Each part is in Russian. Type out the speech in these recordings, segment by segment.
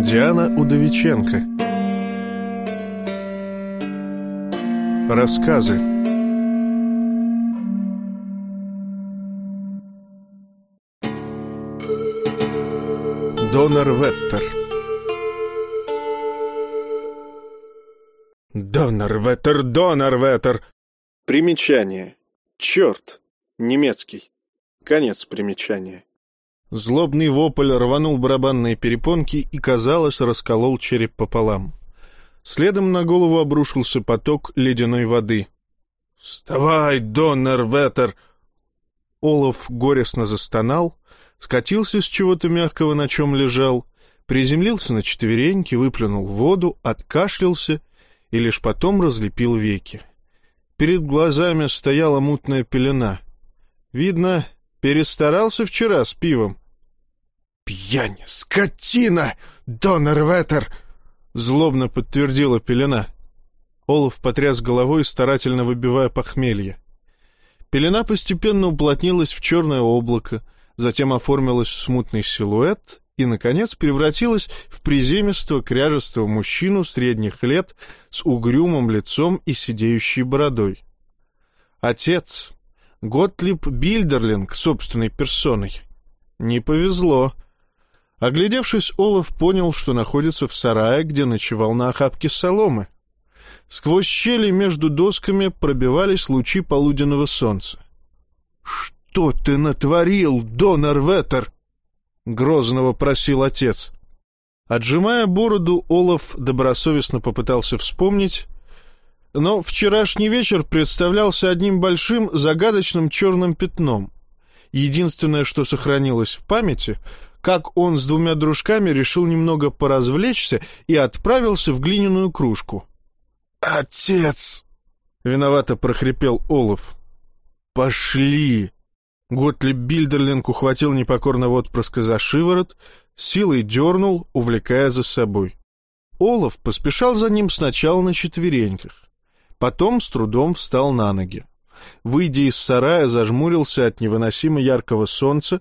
Диана Удовиченко Рассказы Донор Веттер Донор Веттер, Донор Веттер Примечание. Черт. Немецкий. Конец примечания. Злобный вопль рванул барабанные перепонки и, казалось, расколол череп пополам. Следом на голову обрушился поток ледяной воды. «Вставай, Доннер Ветер!» Олаф горестно застонал, скатился с чего-то мягкого, на чем лежал, приземлился на четвереньки, выплюнул воду, откашлялся и лишь потом разлепил веки. Перед глазами стояла мутная пелена. Видно, Перестарался вчера с пивом. «Пьянь! Скотина! Донор Ветер!» — злобно подтвердила пелена. Олаф потряс головой, старательно выбивая похмелье. Пелена постепенно уплотнилась в черное облако, затем оформилась в смутный силуэт и, наконец, превратилась в приземистого кряжестого мужчину средних лет с угрюмым лицом и сидеющей бородой. Отец, Готлиб Бильдерлинг собственной персоной. Не повезло. Оглядевшись, Олаф понял, что находится в сарае, где ночевал на охапке соломы. Сквозь щели между досками пробивались лучи полуденного солнца. — Что ты натворил, Донор Ветер? — грозно вопросил отец. Отжимая бороду, Олаф добросовестно попытался вспомнить, но вчерашний вечер представлялся одним большим загадочным черным пятном. Единственное, что сохранилось в памяти, как он с двумя дружками решил немного поразвлечься и отправился в глиняную кружку. «Отец!» — виновато прохрипел Олаф. «Пошли!» Готлиб Бильдерлинг ухватил непокорного отпрыска за шиворот, силой дернул, увлекая за собой. Олаф поспешал за ним сначала на четвереньках. Потом с трудом встал на ноги. Выйдя из сарая, зажмурился от невыносимо яркого солнца,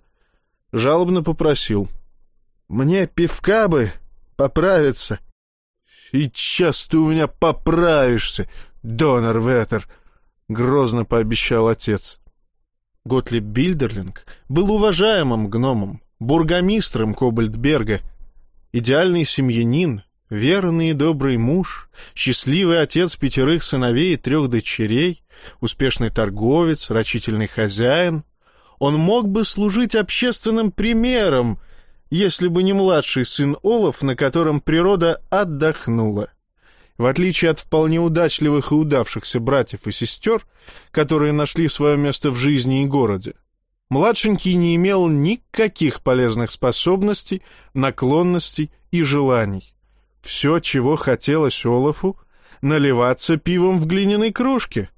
жалобно попросил. — Мне пивка бы поправиться. — Сейчас ты у меня поправишься, донор Ветер, — грозно пообещал отец. Готлиб Бильдерлинг был уважаемым гномом, бургомистром Кобальтберга, идеальный семьянин, Верный и добрый муж, счастливый отец пятерых сыновей и трех дочерей, успешный торговец, рачительный хозяин. Он мог бы служить общественным примером, если бы не младший сын Олаф, на котором природа отдохнула. В отличие от вполне удачливых и удавшихся братьев и сестер, которые нашли свое место в жизни и городе, младшенький не имел никаких полезных способностей, наклонностей и желаний. Все, чего хотелось Олафу, наливаться пивом в глиняной кружке,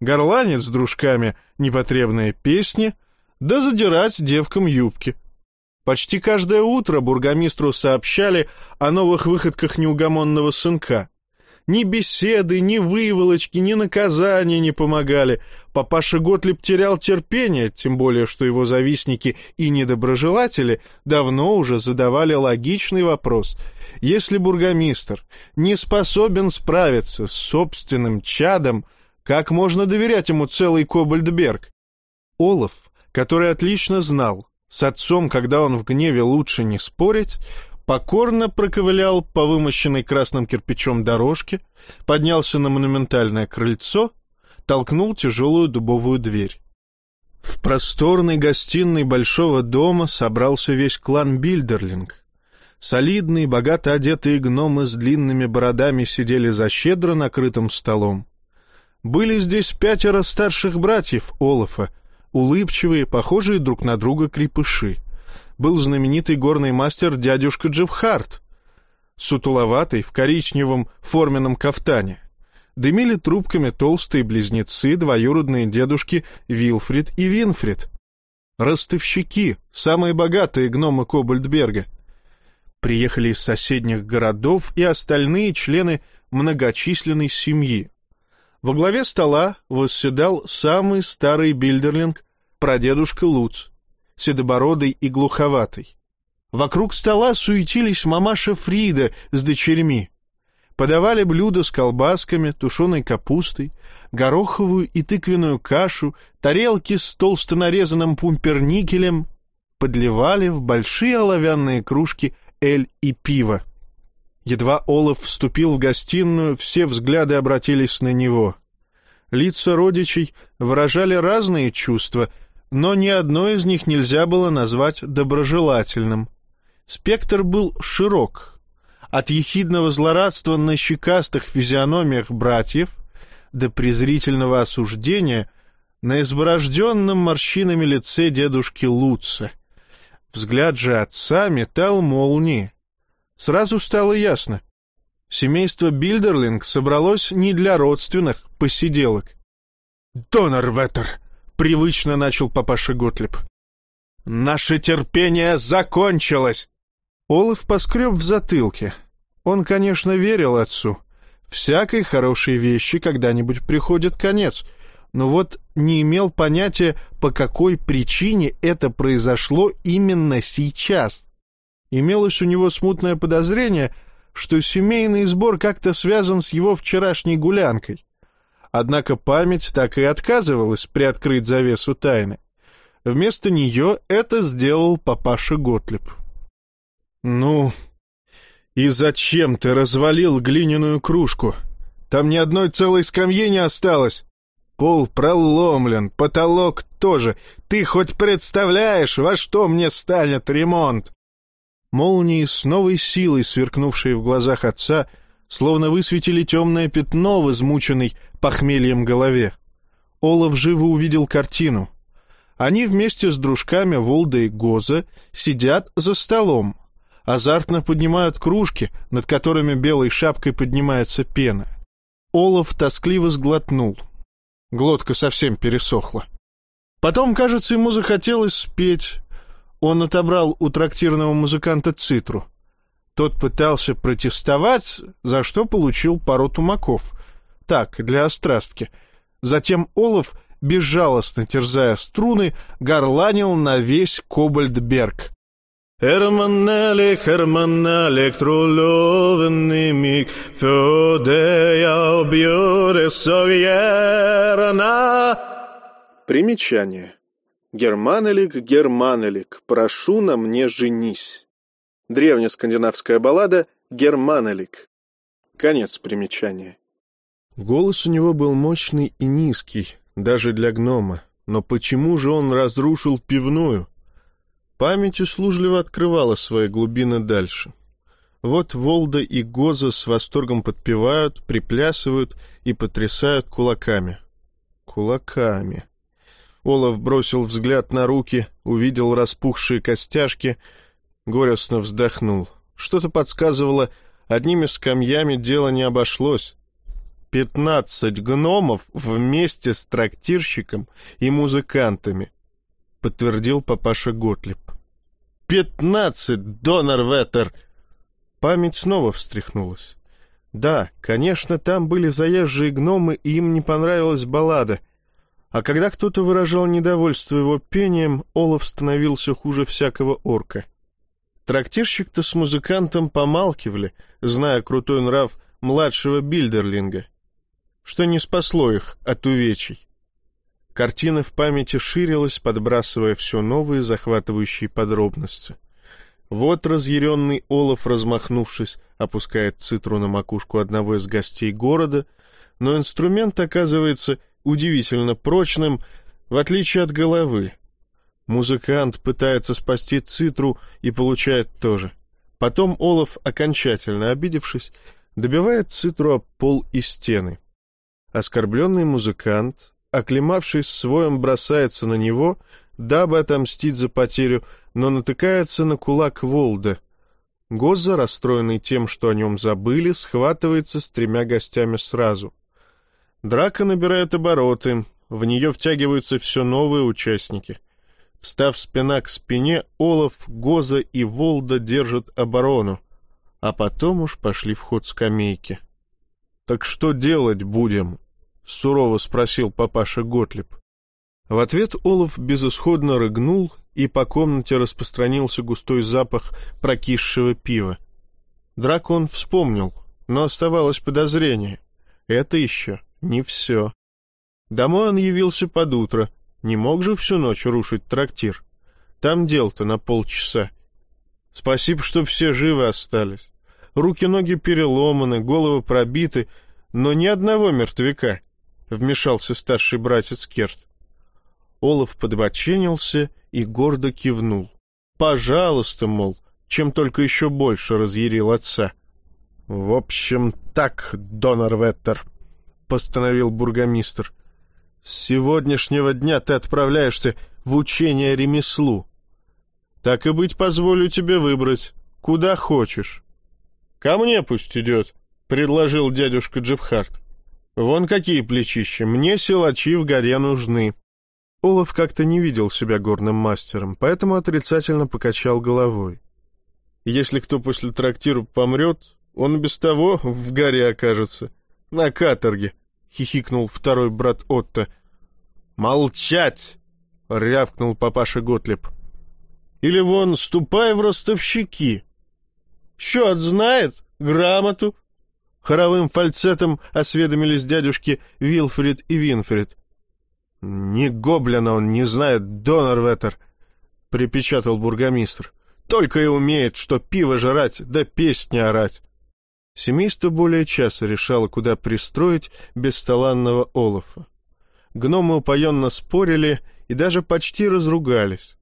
горланить с дружками непотребные песни, да задирать девкам юбки. Почти каждое утро бургомистру сообщали о новых выходках неугомонного сынка. Ни беседы, ни выволочки, ни наказания не помогали. Папаша Готлиб терял терпение, тем более, что его завистники и недоброжелатели давно уже задавали логичный вопрос. Если бургомистр не способен справиться с собственным чадом, как можно доверять ему целый Кобальдберг? Олаф, который отлично знал, с отцом, когда он в гневе лучше не спорить, покорно проковылял по вымощенной красным кирпичом дорожке, поднялся на монументальное крыльцо, толкнул тяжелую дубовую дверь. В просторной гостиной большого дома собрался весь клан Бильдерлинг. Солидные, богато одетые гномы с длинными бородами сидели за щедро накрытым столом. Были здесь пятеро старших братьев Олафа, улыбчивые, похожие друг на друга крепыши был знаменитый горный мастер дядюшка Джебхарт, сутуловатый в коричневом форменном кафтане. Дымили трубками толстые близнецы, двоюродные дедушки Вилфрид и Винфрид. Ростовщики, самые богатые гномы Кобальдберга. Приехали из соседних городов и остальные члены многочисленной семьи. Во главе стола восседал самый старый Бильдерлинг, прадедушка Луц седобородый и глуховатый. Вокруг стола суетились мамаша Фрида с дочерьми. Подавали блюда с колбасками, тушеной капустой, гороховую и тыквенную кашу, тарелки с толсто нарезанным пумперникелем, подливали в большие оловянные кружки эль и пиво. Едва Олаф вступил в гостиную, все взгляды обратились на него. Лица родичей выражали разные чувства, но ни одно из них нельзя было назвать доброжелательным. Спектр был широк. От ехидного злорадства на щекастых физиономиях братьев до презрительного осуждения на изборожденном морщинами лице дедушки Луца. Взгляд же отца метал молнии. Сразу стало ясно. Семейство Бильдерлинг собралось не для родственных посиделок. «Донорветтер!» — привычно начал папаша Готлеб. «Наше терпение закончилось!» Олаф поскреб в затылке. Он, конечно, верил отцу. Всякой хорошей вещи когда-нибудь приходит конец, но вот не имел понятия, по какой причине это произошло именно сейчас. Имелось у него смутное подозрение, что семейный сбор как-то связан с его вчерашней гулянкой. Однако память так и отказывалась приоткрыть завесу тайны. Вместо нее это сделал папаша Готлеб. «Ну, и зачем ты развалил глиняную кружку? Там ни одной целой скамьи не осталось. Пол проломлен, потолок тоже. Ты хоть представляешь, во что мне станет ремонт?» Молнии с новой силой, сверкнувшие в глазах отца, словно высветили темное пятно в измученной похмельем голове. Олаф живо увидел картину. Они вместе с дружками Волда и Гоза сидят за столом, азартно поднимают кружки, над которыми белой шапкой поднимается пена. Олаф тоскливо сглотнул. Глотка совсем пересохла. Потом, кажется, ему захотелось спеть, он отобрал у трактирного музыканта цитру. Тот пытался протестовать, за что получил пару тумаков. Так, для острастки. Затем Олаф, безжалостно терзая струны, горланил на весь Кобальдберг. Hermanalik, Hermanalik, trollovende mig, för det jag gärna. Примечание. Германелик, Германелик, прошу на мне женись. Древняя скандинавская баллада «Германелик». Конец примечания. Голос у него был мощный и низкий, даже для гнома. Но почему же он разрушил пивную? Память услужливо открывала свои глубины дальше. Вот Волда и Гоза с восторгом подпевают, приплясывают и потрясают кулаками. Кулаками. Олаф бросил взгляд на руки, увидел распухшие костяшки, горестно вздохнул. Что-то подсказывало, одними скамьями дело не обошлось. Пятнадцать гномов вместе с трактирщиком и музыкантами, подтвердил папаша Готлиб. Пятнадцать, Донорветтер! Память снова встряхнулась. Да, конечно, там были заезжие гномы, и им не понравилась баллада — а когда кто-то выражал недовольство его пением, Олаф становился хуже всякого орка. Трактирщик-то с музыкантом помалкивали, зная крутой нрав младшего Бильдерлинга, что не спасло их от увечий. Картина в памяти ширилась, подбрасывая все новые захватывающие подробности. Вот разъяренный Олаф, размахнувшись, опускает цитру на макушку одного из гостей города, но инструмент, оказывается, удивительно прочным, в отличие от головы. Музыкант пытается спасти Цитру и получает тоже. Потом Олаф, окончательно обидевшись, добивает Цитру об пол и стены. Оскорбленный музыкант, оклемавшись своем, бросается на него, дабы отомстить за потерю, но натыкается на кулак Волда. Гоза, расстроенный тем, что о нем забыли, схватывается с тремя гостями сразу — Драка набирает обороты, в нее втягиваются все новые участники. Встав спина к спине, Олаф, Гоза и Волда держат оборону, а потом уж пошли в ход скамейки. — Так что делать будем? — сурово спросил папаша Готлиб. В ответ Олаф безысходно рыгнул и по комнате распространился густой запах прокисшего пива. Дракон вспомнил, но оставалось подозрение. Это еще не все. Домой он явился под утро. Не мог же всю ночь рушить трактир. Там дел-то на полчаса. Спасибо, что все живы остались. Руки-ноги переломаны, головы пробиты, но ни одного мертвяка, — вмешался старший братец Керт. Олаф подбоченился и гордо кивнул. «Пожалуйста, мол, чем только еще больше разъярил отца». «В общем, так, Донор Веттер», — постановил бургомистр. «С сегодняшнего дня ты отправляешься в учение ремеслу. Так и быть, позволю тебе выбрать, куда хочешь». «Ко мне пусть идет», — предложил дядюшка Джепхарт. «Вон какие плечища, мне силачи в горе нужны». Олаф как-то не видел себя горным мастером, поэтому отрицательно покачал головой. Если кто после трактира помрет, он без того в горе окажется. На каторге, — хихикнул второй брат Отто. «Молчать!» — рявкнул папаша Готлеб. «Или вон, ступай в ростовщики. Счет знает? Грамоту?» Хоровым фальцетом осведомились дядюшки Вилфрид и Винфрид. «Ни гоблина он не знает, Донорветер!» — припечатал бургомистр. «Только и умеет, что пиво жрать, да песни орать!» Семейство более часа решало, куда пристроить бесталанного Олафа. Гномы упоенно спорили и даже почти разругались.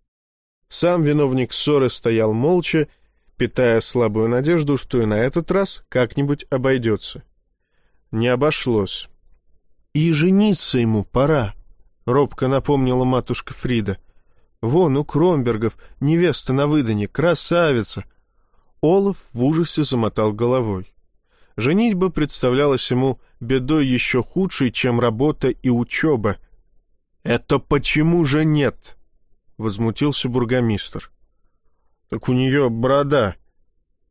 Сам виновник ссоры стоял молча, питая слабую надежду, что и на этот раз как-нибудь обойдется. Не обошлось. «И жениться ему пора», — робко напомнила матушка Фрида. «Вон у Кромбергов невеста на выдане, красавица!» Олаф в ужасе замотал головой. Женитьба представлялась ему бедой еще худшей, чем работа и учеба. «Это почему же нет?» — возмутился бургомистр. «Так у нее борода».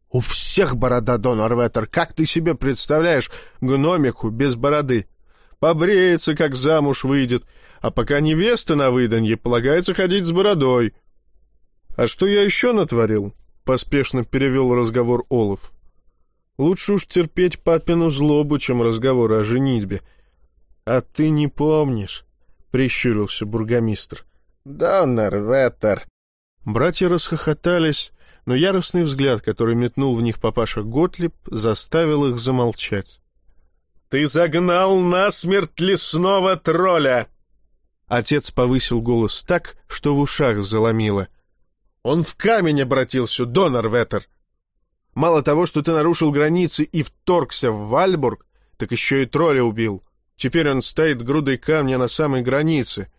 «У всех борода, Дон Орветер. Как ты себе представляешь гномику без бороды? Побреется, как замуж выйдет, а пока невеста на выданье, полагается ходить с бородой. — А что я еще натворил? — поспешно перевел разговор Олаф. — Лучше уж терпеть папину злобу, чем разговор о женитьбе. — А ты не помнишь? — прищурился бургомистр. — Доннер Веттер. Братья расхохотались, но яростный взгляд, который метнул в них папаша Готлиб, заставил их замолчать. — Ты загнал насмерть лесного тролля! Отец повысил голос так, что в ушах заломило. «Он в камень обратился, донор Ветер! Мало того, что ты нарушил границы и вторгся в Вальбург, так еще и тролля убил. Теперь он стоит грудой камня на самой границе.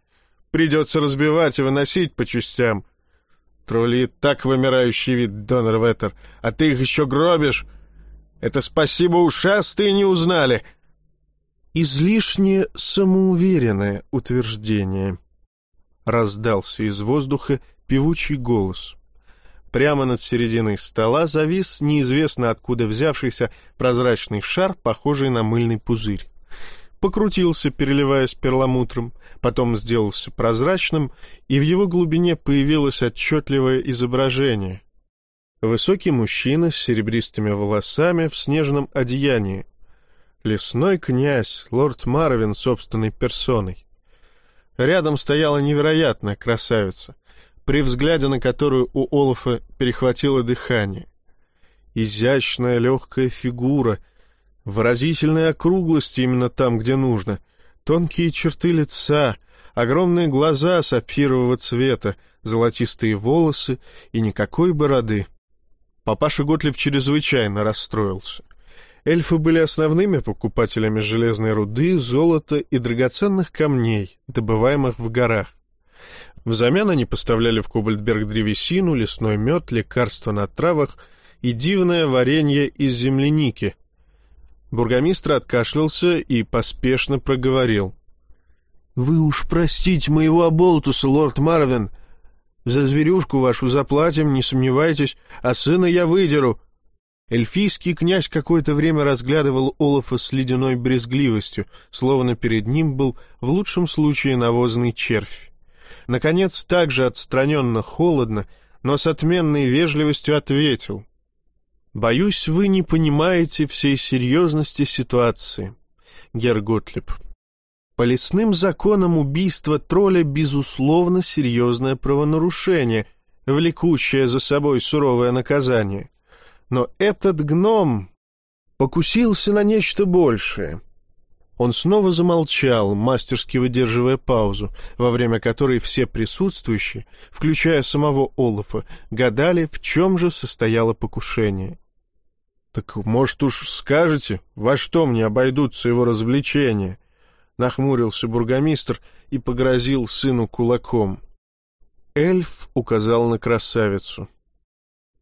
Придется разбивать и выносить по частям. Тролли так вымирающий вид, донор Ветер, а ты их еще гробишь. Это спасибо ушастые не узнали!» излишне самоуверенное утверждение. Раздался из воздуха певучий голос. Прямо над серединой стола завис неизвестно откуда взявшийся прозрачный шар, похожий на мыльный пузырь. Покрутился, переливаясь перламутром, потом сделался прозрачным, и в его глубине появилось отчетливое изображение. Высокий мужчина с серебристыми волосами в снежном одеянии, Лесной князь, лорд Марвин собственной персоной. Рядом стояла невероятная красавица, при взгляде на которую у Олафа перехватило дыхание. Изящная легкая фигура, выразительные округлости именно там, где нужно, тонкие черты лица, огромные глаза сапфирового цвета, золотистые волосы и никакой бороды. Папаша Готлев чрезвычайно расстроился. Эльфы были основными покупателями железной руды, золота и драгоценных камней, добываемых в горах. Взамен они поставляли в Кобальтберг древесину, лесной мед, лекарства на травах и дивное варенье из земляники. Бургомистр откашлялся и поспешно проговорил. — Вы уж простите моего оболтуса, лорд Марвин. За зверюшку вашу заплатим, не сомневайтесь, а сына я выдеру. Эльфийский князь какое-то время разглядывал Олафа с ледяной брезгливостью, словно перед ним был в лучшем случае навозный червь. Наконец, также отстраненно холодно, но с отменной вежливостью ответил. «Боюсь, вы не понимаете всей серьезности ситуации, Герр Готлиб. По лесным законам убийство тролля, безусловно, серьезное правонарушение, влекущее за собой суровое наказание. Но этот гном покусился на нечто большее. Он снова замолчал, мастерски выдерживая паузу, во время которой все присутствующие, включая самого Олафа, гадали, в чем же состояло покушение. «Так, может уж скажете, во что мне обойдутся его развлечения?» — нахмурился бургомистр и погрозил сыну кулаком. Эльф указал на красавицу.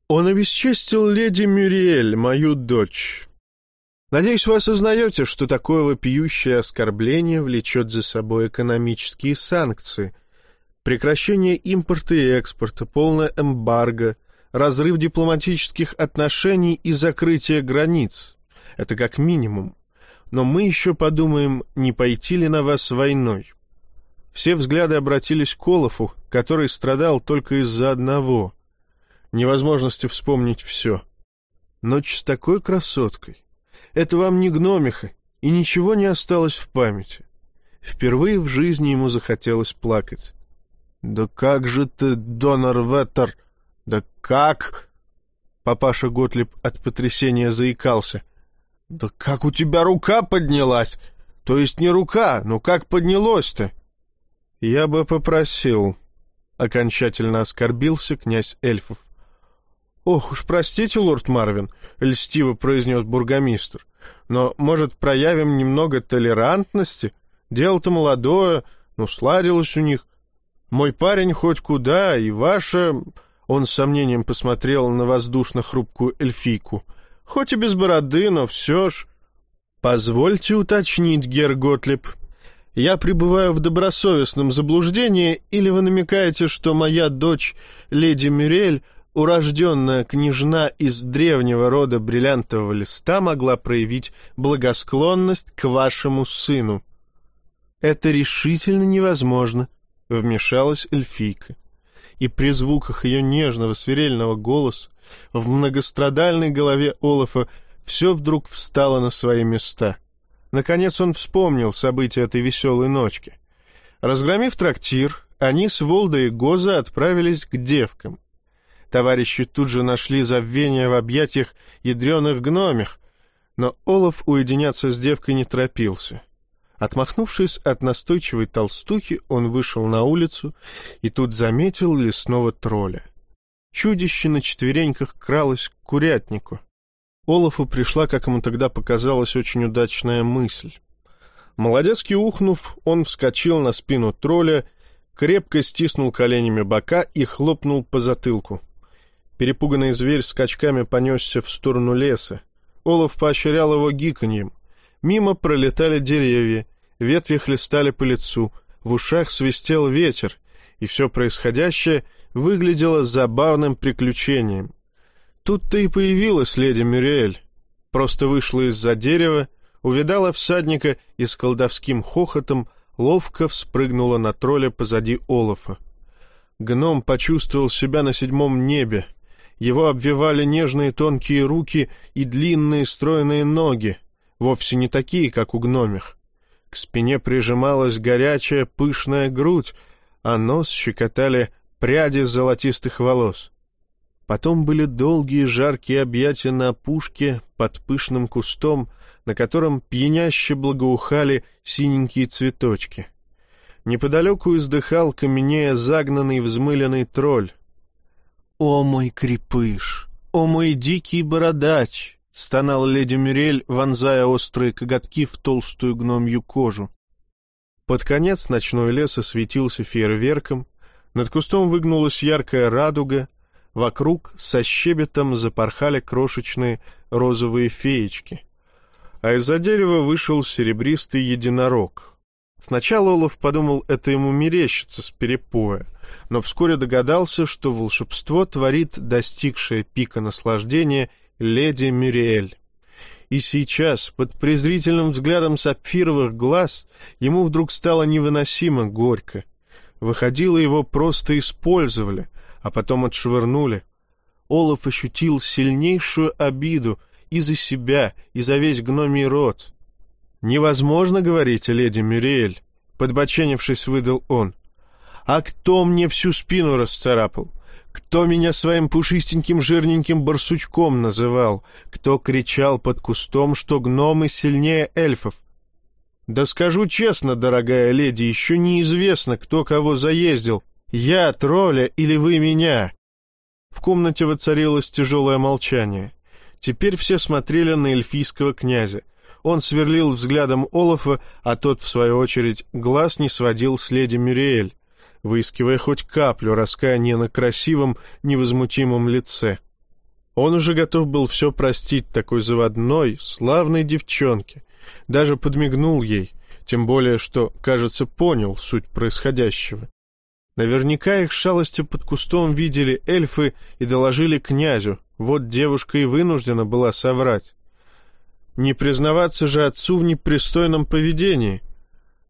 «Он обесчестил леди Мюриэль, мою дочь. Надеюсь, вы осознаете, что такое вопиющее оскорбление влечет за собой экономические санкции, прекращение импорта и экспорта, полное эмбарго, разрыв дипломатических отношений и закрытие границ. Это как минимум но мы еще подумаем, не пойти ли на вас войной. Все взгляды обратились к Олафу, который страдал только из-за одного — невозможности вспомнить все. Ночь с такой красоткой. Это вам не гномиха, и ничего не осталось в памяти. Впервые в жизни ему захотелось плакать. «Да как же ты, донор Веттер! Да как?» Папаша Готлиб от потрясения заикался — «Да как у тебя рука поднялась? То есть не рука, но как поднялось-то?» «Я бы попросил», — окончательно оскорбился князь эльфов. «Ох уж простите, лорд Марвин», — льстиво произнес бургомистр, «но, может, проявим немного толерантности? Дело-то молодое, ну, сладилось у них. Мой парень хоть куда, и ваша...» Он с сомнением посмотрел на воздушно-хрупкую эльфийку — Хоть и без бороды, но все ж... Позвольте уточнить, Гер Готлиб. Я пребываю в добросовестном заблуждении, или вы намекаете, что моя дочь, леди Мюрель, урожденная княжна из древнего рода бриллиантового листа, могла проявить благосклонность к вашему сыну? Это решительно невозможно, — вмешалась эльфийка. И при звуках ее нежного свирельного голоса в многострадальной голове Олафа все вдруг встало на свои места. Наконец он вспомнил события этой веселой ночки. Разгромив трактир, они с Волда и Гоза отправились к девкам. Товарищи тут же нашли забвение в объятиях ядреных гномих, но Олаф уединяться с девкой не торопился. Отмахнувшись от настойчивой толстухи, он вышел на улицу и тут заметил лесного тролля. Чудище на четвереньках кралось к курятнику. Олафу пришла, как ему тогда показалась, очень удачная мысль. Молодецкий ухнув, он вскочил на спину тролля, крепко стиснул коленями бока и хлопнул по затылку. Перепуганный зверь скачками понесся в сторону леса. Олаф поощрял его гиканьем. Мимо пролетали деревья, ветви хлестали по лицу, в ушах свистел ветер, и все происходящее — выглядело забавным приключением. Тут-то и появилась леди Мюриэль. Просто вышла из-за дерева, увидала всадника и с колдовским хохотом ловко вспрыгнула на тролля позади Олафа. Гном почувствовал себя на седьмом небе. Его обвивали нежные тонкие руки и длинные стройные ноги, вовсе не такие, как у гномих. К спине прижималась горячая пышная грудь, а нос щекотали пряди золотистых волос. Потом были долгие жаркие объятия на опушке под пышным кустом, на котором пьяняще благоухали синенькие цветочки. Неподалеку издыхал каменея загнанный взмыленный тролль. «О мой крепыш! О мой дикий бородач!» — стонала леди Мюрель, вонзая острые коготки в толстую гномью кожу. Под конец ночной лес осветился фейерверком, над кустом выгнулась яркая радуга, вокруг со щебетом запорхали крошечные розовые феечки. А из-за дерева вышел серебристый единорог. Сначала Олаф подумал, это ему мерещится с перепоя, но вскоре догадался, что волшебство творит достигшее пика наслаждения леди Мюриэль. И сейчас, под презрительным взглядом сапфировых глаз, ему вдруг стало невыносимо горько — Выходило, его просто использовали, а потом отшвырнули. Олаф ощутил сильнейшую обиду и за себя, и за весь гномий род. «Невозможно, — говорите, леди Мюриэль», — подбоченившись, выдал он. «А кто мне всю спину расцарапал? Кто меня своим пушистеньким жирненьким барсучком называл? Кто кричал под кустом, что гномы сильнее эльфов? Да скажу честно, дорогая леди, еще неизвестно, кто кого заездил. Я тролля или вы меня?» В комнате воцарилось тяжелое молчание. Теперь все смотрели на эльфийского князя. Он сверлил взглядом Олафа, а тот, в свою очередь, глаз не сводил с леди Мюриэль, выискивая хоть каплю раскаяния на красивом, невозмутимом лице. Он уже готов был все простить такой заводной, славной девчонке. Даже подмигнул ей, тем более, что, кажется, понял суть происходящего. Наверняка их шалостью под кустом видели эльфы и доложили князю, вот девушка и вынуждена была соврать. Не признаваться же отцу в непристойном поведении.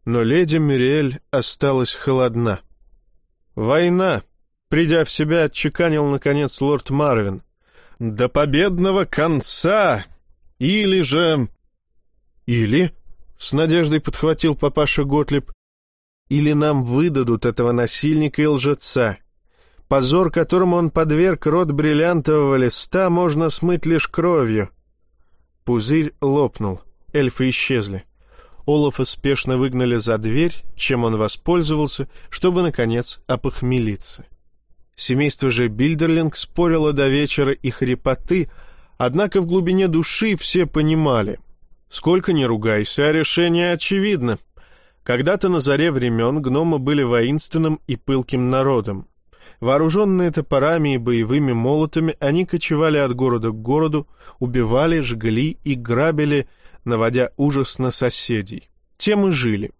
Но леди Мюриэль осталась холодна. «Война!» — придя в себя, отчеканил, наконец, лорд Марвин. «До победного конца! Или же...» «Или?» — с надеждой подхватил папаша Готлиб. «Или нам выдадут этого насильника и лжеца, Позор, которому он подверг рот бриллиантового листа, можно смыть лишь кровью. Пузырь лопнул, эльфы исчезли. Олафа спешно выгнали за дверь, чем он воспользовался, чтобы, наконец, опохмелиться. Семейство же Бильдерлинг спорило до вечера и хрипоты, однако в глубине души все понимали. Сколько ни ругайся, а решение очевидно. Когда-то на заре времен гномы были воинственным и пылким народом. Вооруженные топорами и боевыми молотами, они кочевали от города к городу, убивали, жгли и грабили, наводя ужас на соседей. Тем и жили.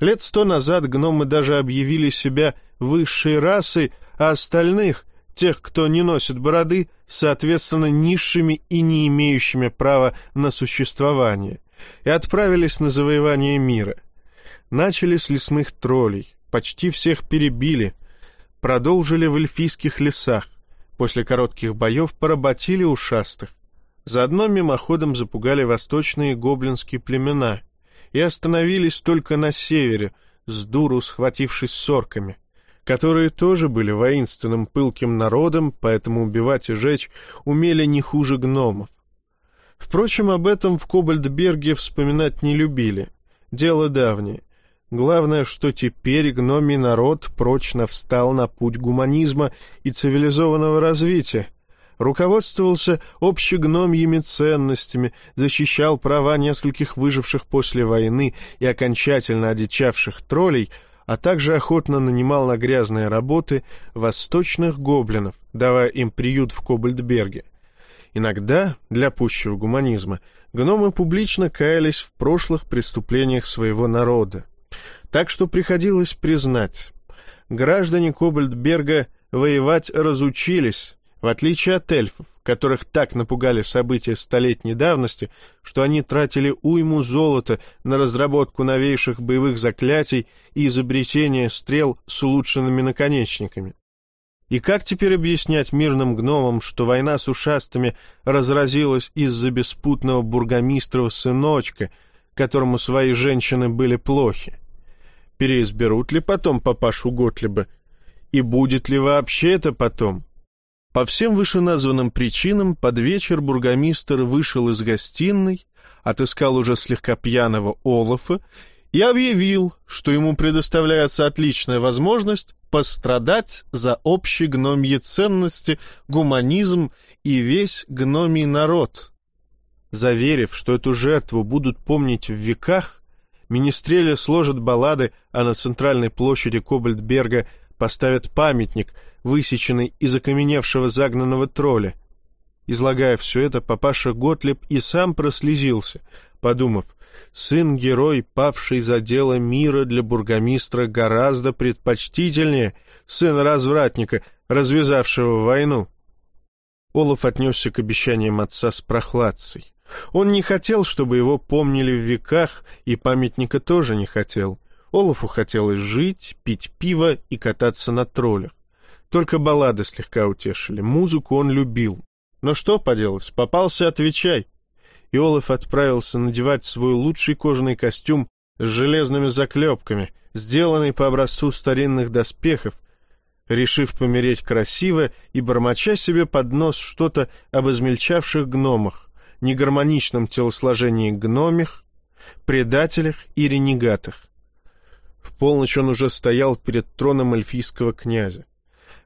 Лет сто назад гномы даже объявили себя высшей расой, а остальных, тех, кто не носит бороды, соответственно, низшими и не имеющими права на существование, и отправились на завоевание мира. Начали с лесных троллей, почти всех перебили — продолжили в эльфийских лесах. После коротких боев поработили ушастых. Заодно мимоходом запугали восточные гоблинские племена и остановились только на севере, с дуру схватившись с орками, которые тоже были воинственным пылким народом, поэтому убивать и жечь умели не хуже гномов. Впрочем, об этом в Кобальдберге вспоминать не любили. Дело давнее. Главное, что теперь гномий народ прочно встал на путь гуманизма и цивилизованного развития, руководствовался общегномьими ценностями, защищал права нескольких выживших после войны и окончательно одичавших троллей, а также охотно нанимал на грязные работы восточных гоблинов, давая им приют в Кобальдберге. Иногда, для пущего гуманизма, гномы публично каялись в прошлых преступлениях своего народа. Так что приходилось признать, граждане Кобальтберга воевать разучились, в отличие от эльфов, которых так напугали события столетней давности, что они тратили уйму золота на разработку новейших боевых заклятий и изобретение стрел с улучшенными наконечниками. И как теперь объяснять мирным гномам, что война с ушастыми разразилась из-за беспутного бургомистрова сыночка, которому свои женщины были плохи? Переизберут ли потом папашу Готлиба, и будет ли вообще это потом. По всем вышеназванным причинам под вечер бургомистр вышел из гостиной, отыскал уже слегка пьяного Олафа и объявил, что ему предоставляется отличная возможность пострадать за общие гномьи ценности, гуманизм и весь гномий народ. Заверив, что эту жертву будут помнить в веках, Министрели сложат баллады, а на центральной площади Кобальтберга поставят памятник, высеченный из окаменевшего загнанного тролля. Излагая все это, папаша Готлеб и сам прослезился, подумав, сын-герой, павший за дело мира для бургомистра, гораздо предпочтительнее сына развратника, развязавшего войну. Олаф отнесся к обещаниям отца с прохладцей. Он не хотел, чтобы его помнили в веках, и памятника тоже не хотел. Олафу хотелось жить, пить пиво и кататься на троллях. Только баллады слегка утешили, музыку он любил. Но что поделать, попался, отвечай. И Олаф отправился надевать свой лучший кожаный костюм с железными заклепками, сделанный по образцу старинных доспехов, решив помереть красиво и бормоча себе под нос что-то об измельчавших гномах, негармоничном телосложении гномих, предателях и ренегатах. В полночь он уже стоял перед троном эльфийского князя.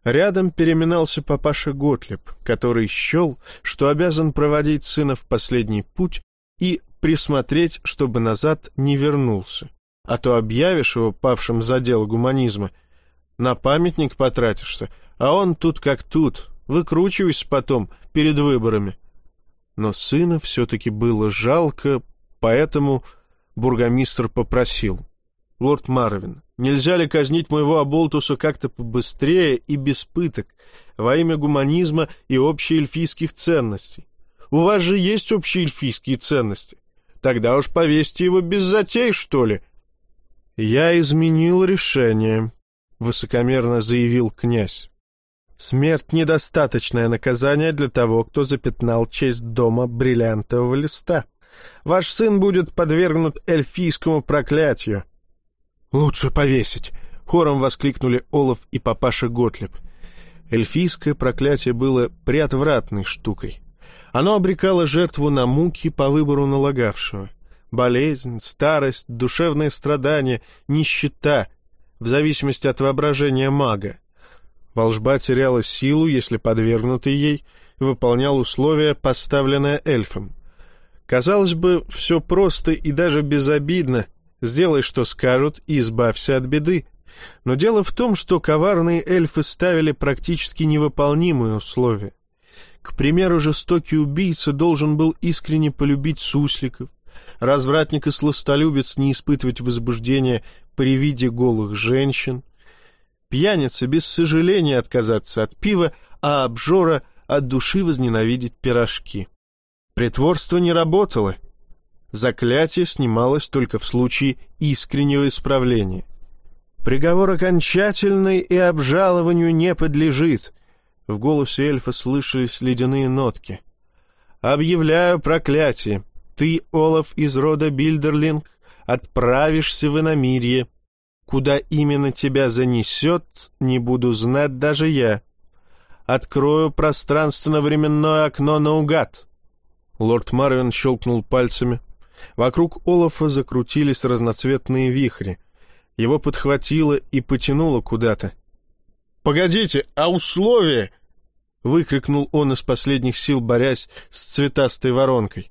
Рядом переминался папаша Готлеб, который счел, что обязан проводить сына в последний путь и присмотреть, чтобы назад не вернулся. А то объявишь его павшим за дело гуманизма, на памятник потратишься, а он тут как тут, выкручивайся потом перед выборами. Но сына все-таки было жалко, поэтому бургомистр попросил. «Лорд Марвин, нельзя ли казнить моего оболтуса как-то побыстрее и без пыток, во имя гуманизма и общеэльфийских ценностей? У вас же есть общие эльфийские ценности. Тогда уж повесьте его без затей, что ли?» «Я изменил решение», — высокомерно заявил князь. «Смерть — недостаточное наказание для того, кто запятнал честь дома бриллиантового листа. Ваш сын будет подвергнут эльфийскому проклятию, «Лучше повесить!» — хором воскликнули Олаф и папаша Готлеб. Эльфийское проклятие было приотвратной штукой. Оно обрекало жертву на муки по выбору налагавшего. Болезнь, старость, душевные страдания, нищета, в зависимости от воображения мага. Волжба теряла силу, если подвергнутый ей выполнял условия, поставленные эльфом. Казалось бы, все просто и даже безобидно — Сделай, что скажут, и избавься от беды. Но дело в том, что коварные эльфы ставили практически невыполнимые условия. К примеру, жестокий убийца должен был искренне полюбить сусликов, развратник и сластолюбец не испытывать возбуждения при виде голых женщин, пьяница без сожаления отказаться от пива, а обжора от души возненавидеть пирожки. Притворство не работало — Заклятие снималось только в случае искреннего исправления. «Приговор окончательный и обжалованию не подлежит», — в голосе эльфа слышались ледяные нотки. «Объявляю проклятие. Ты, Олаф из рода Бильдерлинг, отправишься в иномирье. Куда именно тебя занесет, не буду знать даже я. Открою пространственно-временное окно наугад». Лорд Марвин щелкнул пальцами, Вокруг Олафа закрутились разноцветные вихри. Его подхватило и потянуло куда-то. «Погодите, а условия?» — выкрикнул он из последних сил, борясь с цветастой воронкой.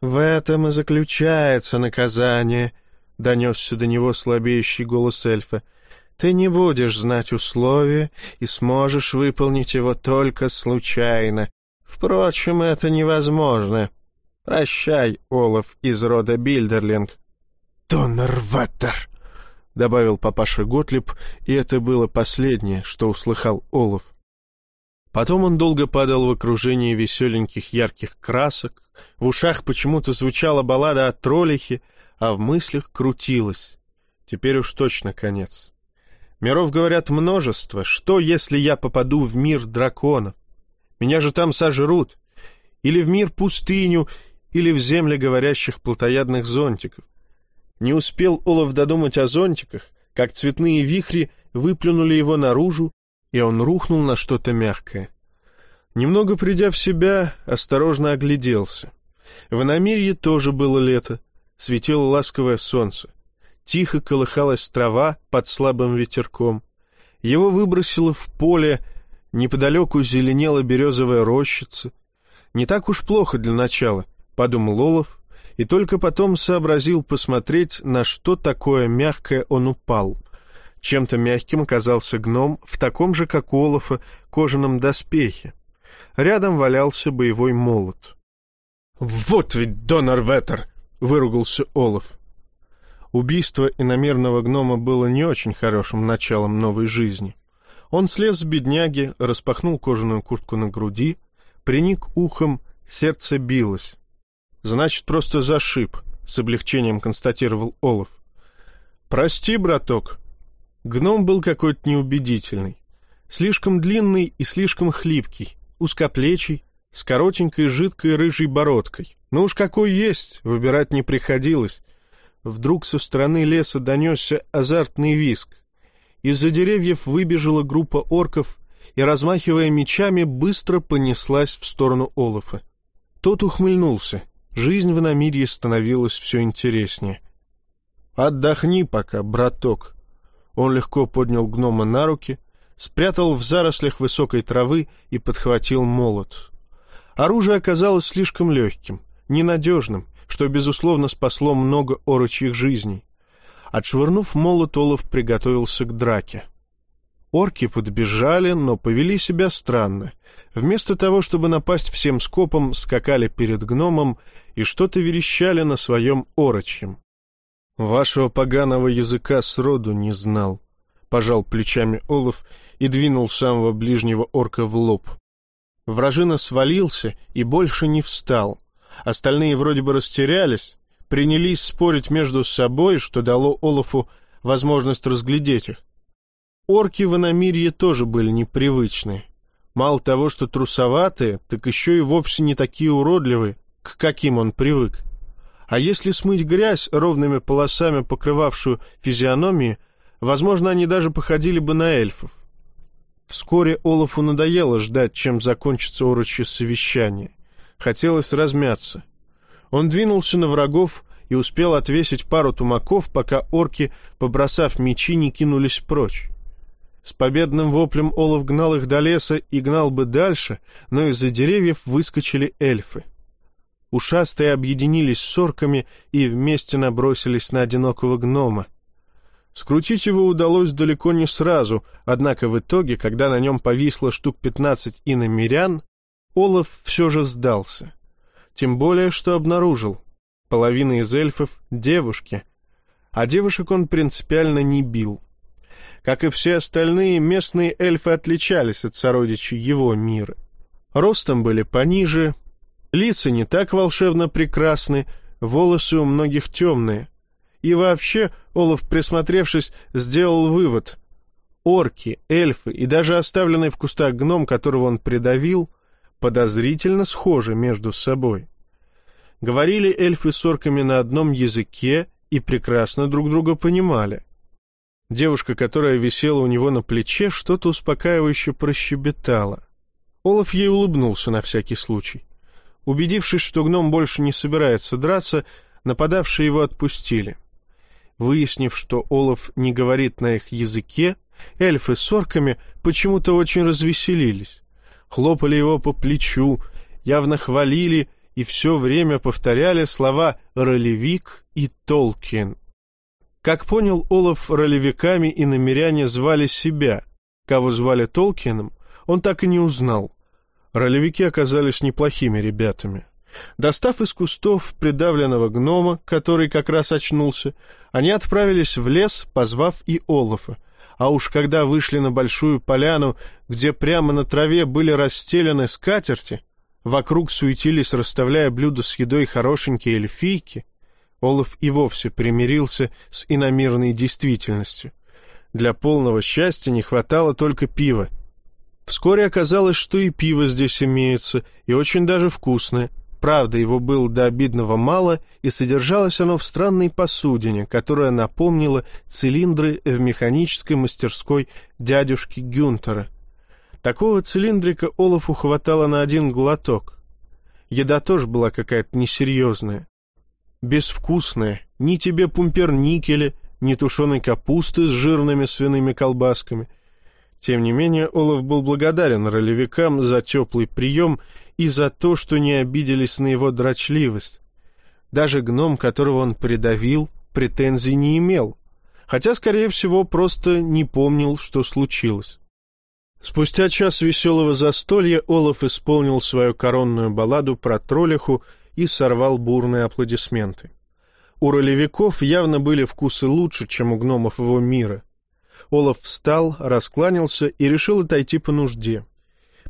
«В этом и заключается наказание», — донесся до него слабеющий голос эльфа. «Ты не будешь знать условия и сможешь выполнить его только случайно. Впрочем, это невозможно. Прощай, Олаф из рода Бильдерлинг. Доннерваттер, добавил папаша Готлиб, и это было последнее, что услыхал Олаф. Потом он долго падал в окружении веселеньких ярких красок, в ушах почему-то звучала баллада о троллихе, а в мыслях крутилась. Теперь уж точно конец. Миров, говорят, множество. Что, если я попаду в мир драконов? Меня же там сожрут. Или в мир пустыню, или в земле говорящих плотоядных зонтиков. Не успел Олаф додумать о зонтиках, как цветные вихри выплюнули его наружу, и он рухнул на что-то мягкое. Немного придя в себя, осторожно огляделся. В Иномирье тоже было лето, светило ласковое солнце. Тихо колыхалась трава под слабым ветерком. Его выбросило в поле, неподалеку зеленела березовая рощица. Не так уж плохо для начала — подумал Олов, и только потом сообразил посмотреть, на что такое мягкое он упал. Чем-то мягким оказался гном в таком же, как у Олафа, кожаном доспехе. Рядом валялся боевой молот. «Вот ведь донор Ветер!» — выругался Олаф. Убийство иномерного гнома было не очень хорошим началом новой жизни. Он слез с бедняги, распахнул кожаную куртку на груди, приник ухом, сердце билось. Значит, просто зашиб, с облегчением констатировал Олаф. «Прости, браток». Гном был какой-то неубедительный. Слишком длинный и слишком хлипкий, узкоплечий, с коротенькой жидкой рыжей бородкой. Ну уж какой есть, выбирать не приходилось. Вдруг со стороны леса донесся азартный виск. Из-за деревьев выбежала группа орков и, размахивая мечами, быстро понеслась в сторону Олафа. Тот ухмыльнулся. Жизнь в Иномирье становилась все интереснее. «Отдохни пока, браток». Он легко поднял гнома на руки, спрятал в зарослях высокой травы и подхватил молот. Оружие оказалось слишком легким, ненадежным, что, безусловно, спасло много орочьих жизней. Отшвырнув молот, Олаф приготовился к драке. Орки подбежали, но повели себя странно. Вместо того, чтобы напасть всем скопом, скакали перед гномом и что-то верещали на своем орочьем. «Вашего поганого языка сроду не знал», — пожал плечами Олаф и двинул самого ближнего орка в лоб. Вражина свалился и больше не встал. Остальные вроде бы растерялись, принялись спорить между собой, что дало Олафу возможность разглядеть их. Орки в Иномирье тоже были непривычные. Мало того, что трусоватые, так еще и вовсе не такие уродливые, к каким он привык. А если смыть грязь, ровными полосами покрывавшую физиономии, возможно, они даже походили бы на эльфов. Вскоре Олафу надоело ждать, чем закончится орочье совещание. Хотелось размяться. Он двинулся на врагов и успел отвесить пару тумаков, пока орки, побросав мечи, не кинулись прочь. С победным воплем Олаф гнал их до леса и гнал бы дальше, но из-за деревьев выскочили эльфы. Ушастые объединились с орками и вместе набросились на одинокого гнома. Скрутить его удалось далеко не сразу, однако в итоге, когда на нем повисло штук пятнадцать иномирян, Олаф все же сдался. Тем более, что обнаружил. Половина из эльфов — девушки. А девушек он принципиально не бил. Как и все остальные, местные эльфы отличались от сородичей его мира. Ростом были пониже, лица не так волшебно прекрасны, волосы у многих темные — и вообще, Олаф, присмотревшись, сделал вывод. Орки, эльфы и даже оставленный в кустах гном, которого он придавил, подозрительно схожи между собой. Говорили эльфы с орками на одном языке и прекрасно друг друга понимали. Девушка, которая висела у него на плече, что-то успокаивающе прощебетала. Олаф ей улыбнулся на всякий случай. Убедившись, что гном больше не собирается драться, нападавшие его отпустили. Выяснив, что Олаф не говорит на их языке, эльфы с орками почему-то очень развеселились. Хлопали его по плечу, явно хвалили и все время повторяли слова «ролевик» и «Толкин». Как понял Олаф, ролевиками и намеряне звали себя. Кого звали Толкином, он так и не узнал. Ролевики оказались неплохими ребятами. Достав из кустов придавленного гнома, который как раз очнулся, они отправились в лес, позвав и Олафа. А уж когда вышли на большую поляну, где прямо на траве были расстелены скатерти, вокруг суетились, расставляя блюда с едой хорошенькие эльфийки, Олаф и вовсе примирился с иномирной действительностью. Для полного счастья не хватало только пива. Вскоре оказалось, что и пиво здесь имеется, и очень даже вкусное — Правда, его было до обидного мало, и содержалось оно в странной посудине, которая напомнила цилиндры в механической мастерской дядюшки Гюнтера. Такого цилиндрика Олафу хватало на один глоток. Еда тоже была какая-то несерьезная. Безвкусная, ни тебе пумперникеля, ни тушеной капусты с жирными свиными колбасками. Тем не менее, Олаф был благодарен ролевикам за теплый прием и за то, что не обиделись на его дрочливость. Даже гном, которого он придавил, претензий не имел, хотя, скорее всего, просто не помнил, что случилось. Спустя час веселого застолья Олаф исполнил свою коронную балладу про троллиху и сорвал бурные аплодисменты. У ролевиков явно были вкусы лучше, чем у гномов его мира. Олаф встал, раскланялся и решил отойти по нужде.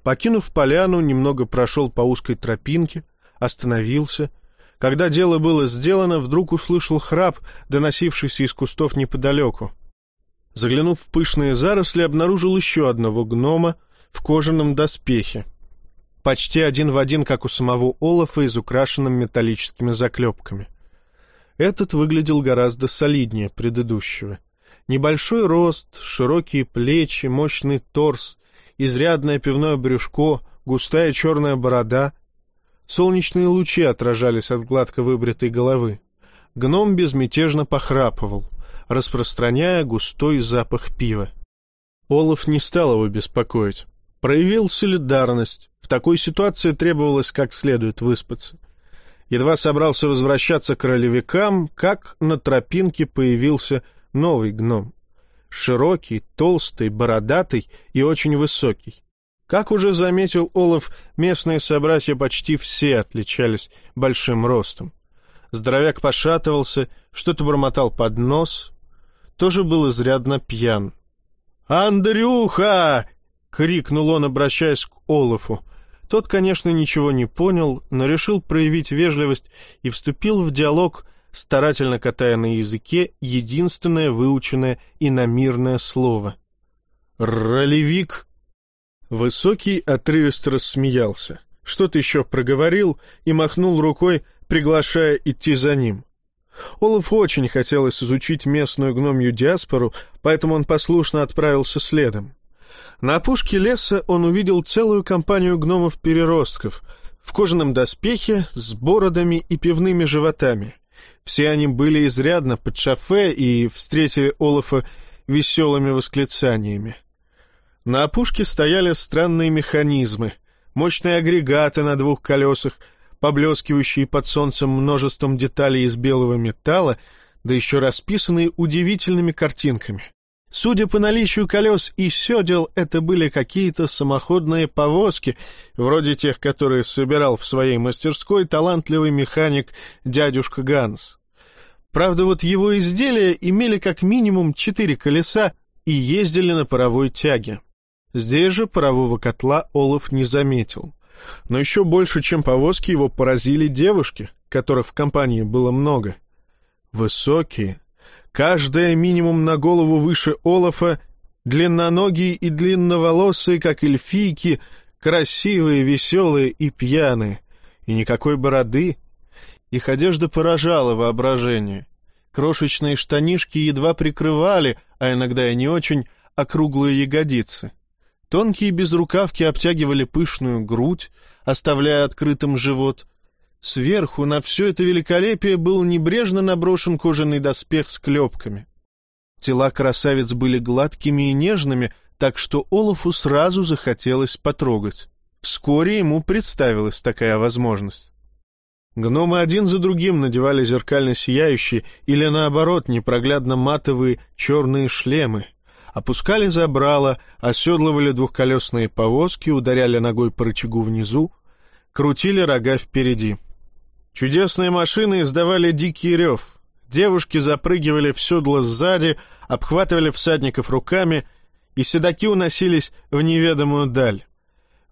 Покинув поляну, немного прошел по узкой тропинке, остановился. Когда дело было сделано, вдруг услышал храп, доносившийся из кустов неподалеку. Заглянув в пышные заросли, обнаружил еще одного гнома в кожаном доспехе. Почти один в один, как у самого Олафа, изукрашенным металлическими заклепками. Этот выглядел гораздо солиднее предыдущего. Небольшой рост, широкие плечи, мощный торс, изрядное пивное брюшко, густая черная борода. Солнечные лучи отражались от гладко выбритой головы. Гном безмятежно похрапывал, распространяя густой запах пива. Олаф не стал его беспокоить. Проявил солидарность. В такой ситуации требовалось как следует выспаться. Едва собрался возвращаться к ролевикам, как на тропинке появился новый гном. Широкий, толстый, бородатый и очень высокий. Как уже заметил Олаф, местные собратья почти все отличались большим ростом. Здоровяк пошатывался, что-то бормотал под нос, тоже был изрядно пьян. «Андрюха!» — крикнул он, обращаясь к Олафу. Тот, конечно, ничего не понял, но решил проявить вежливость и вступил в диалог, старательно катая на языке единственное выученное иномирное слово. «Ролевик!» Высокий отрывисто рассмеялся, что-то еще проговорил и махнул рукой, приглашая идти за ним. Олафу очень хотелось изучить местную гномью диаспору, поэтому он послушно отправился следом. На опушке леса он увидел целую компанию гномов-переростков в кожаном доспехе с бородами и пивными животами. Все они были изрядно под шофе и встретили Олафа веселыми восклицаниями. На опушке стояли странные механизмы, мощные агрегаты на двух колесах, поблескивающие под солнцем множеством деталей из белого металла, да еще расписанные удивительными картинками. Судя по наличию колес и седел, это были какие-то самоходные повозки, вроде тех, которые собирал в своей мастерской талантливый механик дядюшка Ганс. Правда, вот его изделия имели как минимум четыре колеса и ездили на паровой тяге. Здесь же парового котла Олаф не заметил. Но еще больше, чем повозки, его поразили девушки, которых в компании было много. Высокие, Каждая минимум на голову выше Олафа, длинноногие и длинноволосые, как эльфийки, красивые, веселые и пьяные. И никакой бороды. Их одежда поражала воображение. Крошечные штанишки едва прикрывали, а иногда и не очень, округлые ягодицы. Тонкие безрукавки обтягивали пышную грудь, оставляя открытым живот — Сверху на все это великолепие был небрежно наброшен кожаный доспех с клепками. Тела красавиц были гладкими и нежными, так что Олафу сразу захотелось потрогать. Вскоре ему представилась такая возможность. Гномы один за другим надевали зеркально сияющие или, наоборот, непроглядно матовые черные шлемы, опускали забрала, оседлывали двухколесные повозки, ударяли ногой по рычагу внизу, крутили рога впереди — Чудесные машины издавали дикий рев. Девушки запрыгивали в седло сзади, обхватывали всадников руками, и седаки уносились в неведомую даль.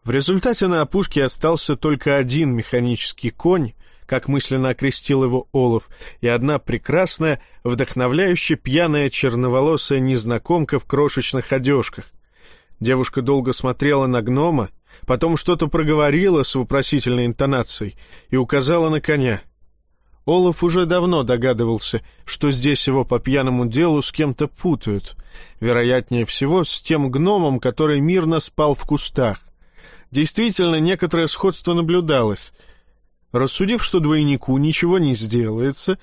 В результате на опушке остался только один механический конь, как мысленно окрестил его Олов, и одна прекрасная, вдохновляющая пьяная черноволосая незнакомка в крошечных одежках. Девушка долго смотрела на гнома, потом что-то проговорила с вопросительной интонацией и указала на коня. Олаф уже давно догадывался, что здесь его по пьяному делу с кем-то путают, вероятнее всего с тем гномом, который мирно спал в кустах. Действительно, некоторое сходство наблюдалось. Рассудив, что двойнику ничего не сделается,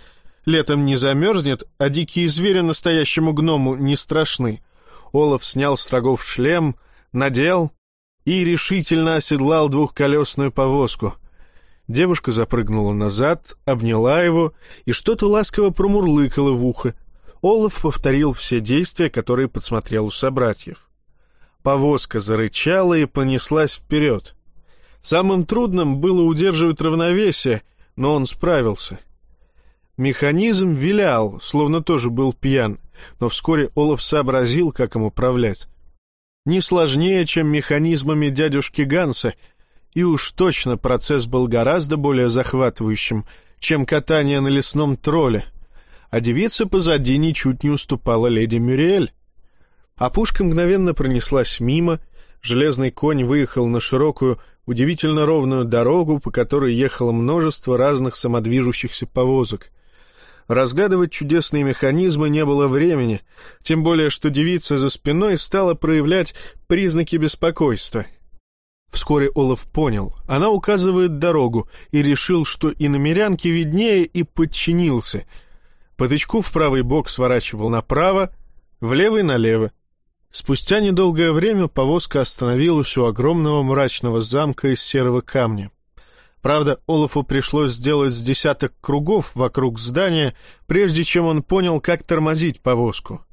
летом не замерзнет, а дикие звери настоящему гному не страшны, Олаф снял с рогов шлем, надел и решительно оседлал двухколесную повозку. Девушка запрыгнула назад, обняла его и что-то ласково промурлыкала в ухо. Олаф повторил все действия, которые подсмотрел у собратьев. Повозка зарычала и понеслась вперед. Самым трудным было удерживать равновесие, но он справился. Механизм вилял, словно тоже был пьян, но вскоре Олаф сообразил, как им управлять не сложнее, чем механизмами дядюшки Ганса, и уж точно процесс был гораздо более захватывающим, чем катание на лесном тролле, а девица позади ничуть не уступала леди Мюриэль. А пушка мгновенно пронеслась мимо, железный конь выехал на широкую, удивительно ровную дорогу, по которой ехало множество разных самодвижущихся повозок. Разгадывать чудесные механизмы не было времени, тем более что девица за спиной стала проявлять признаки беспокойства. Вскоре Олаф понял, она указывает дорогу, и решил, что и намерянке виднее, и подчинился. По тычку в правый бок сворачивал направо, в левый — налево. Спустя недолгое время повозка остановилась у огромного мрачного замка из серого камня. Правда, Олафу пришлось сделать с десяток кругов вокруг здания, прежде чем он понял, как тормозить повозку.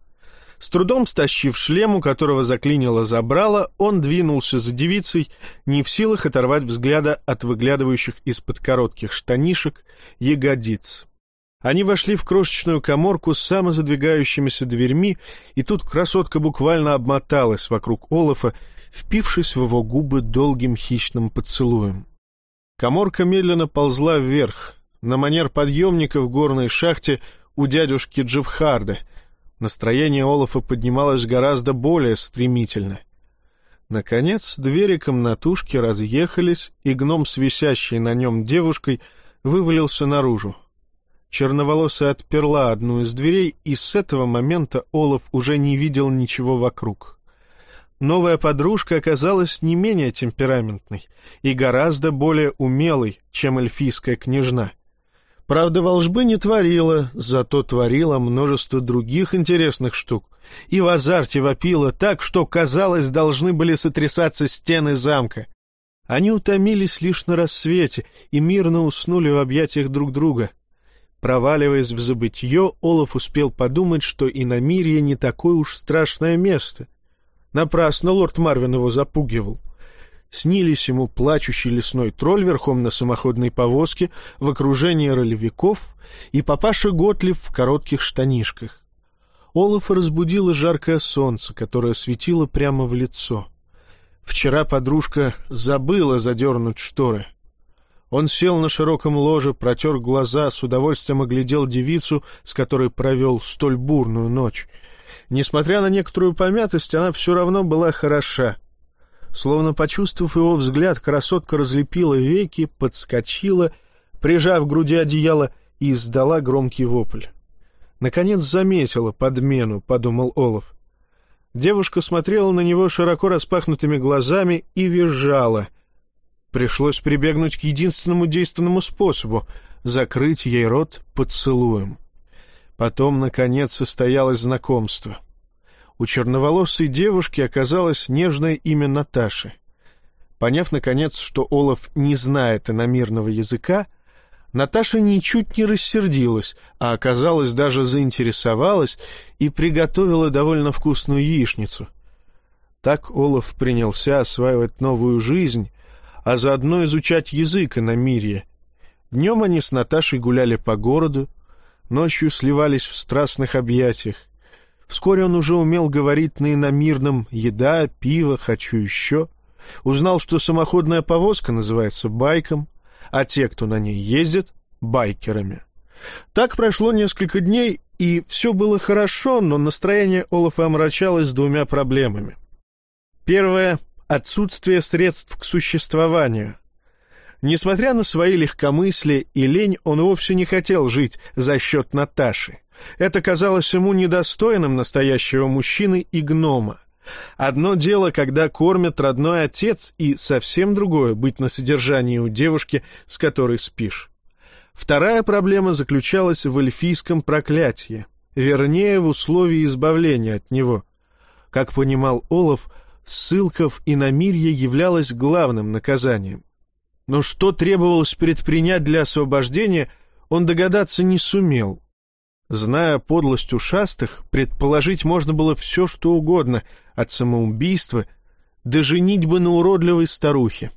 С трудом стащив шлем, у которого заклинило забрало, он двинулся за девицей, не в силах оторвать взгляда от выглядывающих из-под коротких штанишек ягодиц. Они вошли в крошечную коморку с самозадвигающимися дверьми, и тут красотка буквально обмоталась вокруг Олафа, впившись в его губы долгим хищным поцелуем. Коморка медленно ползла вверх, на манер подъемника в горной шахте у дядюшки Дживхарда. Настроение Олафа поднималось гораздо более стремительно. Наконец, двери комнатушки разъехались, и гном с висящей на нем девушкой вывалился наружу. Черноволосая отперла одну из дверей, и с этого момента Олаф уже не видел ничего вокруг. Новая подружка оказалась не менее темпераментной и гораздо более умелой, чем эльфийская княжна. Правда, волжбы не творила, зато творила множество других интересных штук, и в азарте вопила так, что, казалось, должны были сотрясаться стены замка. Они утомились лишь на рассвете и мирно уснули в объятиях друг друга — Проваливаясь в забытье, Олаф успел подумать, что и на Мирье не такое уж страшное место. Напрасно лорд Марвин его запугивал. Снились ему плачущий лесной тролль верхом на самоходной повозке в окружении ролевиков и папаша Готлив в коротких штанишках. Олафа разбудило жаркое солнце, которое светило прямо в лицо. Вчера подружка забыла задернуть шторы — он сел на широком ложе, протер глаза, с удовольствием оглядел девицу, с которой провел столь бурную ночь. Несмотря на некоторую помятость, она все равно была хороша. Словно почувствовав его взгляд, красотка разлепила веки, подскочила, прижав к груди одеяло, и издала громкий вопль. Наконец заметила подмену, — подумал Олаф. Девушка смотрела на него широко распахнутыми глазами и визжала — Пришлось прибегнуть к единственному действенному способу — закрыть ей рот поцелуем. Потом, наконец, состоялось знакомство. У черноволосой девушки оказалось нежное имя Наташи. Поняв, наконец, что Олаф не знает иномирного языка, Наташа ничуть не рассердилась, а оказалось даже заинтересовалась и приготовила довольно вкусную яичницу. Так Олаф принялся осваивать новую жизнь, а заодно изучать язык иномирья. Днем они с Наташей гуляли по городу, ночью сливались в страстных объятиях. Вскоре он уже умел говорить на иномирном «еда», «пиво», «хочу еще». Узнал, что самоходная повозка называется байком, а те, кто на ней ездит, — байкерами. Так прошло несколько дней, и все было хорошо, но настроение Олафа омрачалось двумя проблемами. Первое отсутствие средств к существованию. Несмотря на свои легкомыслие и лень, он вовсе не хотел жить за счет Наташи. Это казалось ему недостойным настоящего мужчины и гнома. Одно дело, когда кормят родной отец, и совсем другое — быть на содержании у девушки, с которой спишь. Вторая проблема заключалась в эльфийском проклятии, вернее, в условии избавления от него. Как понимал Олаф, ссылка в иномирье являлась главным наказанием. Но что требовалось предпринять для освобождения, он догадаться не сумел. Зная подлость ушастых, предположить можно было все, что угодно, от самоубийства до женитьбы на уродливой старухе.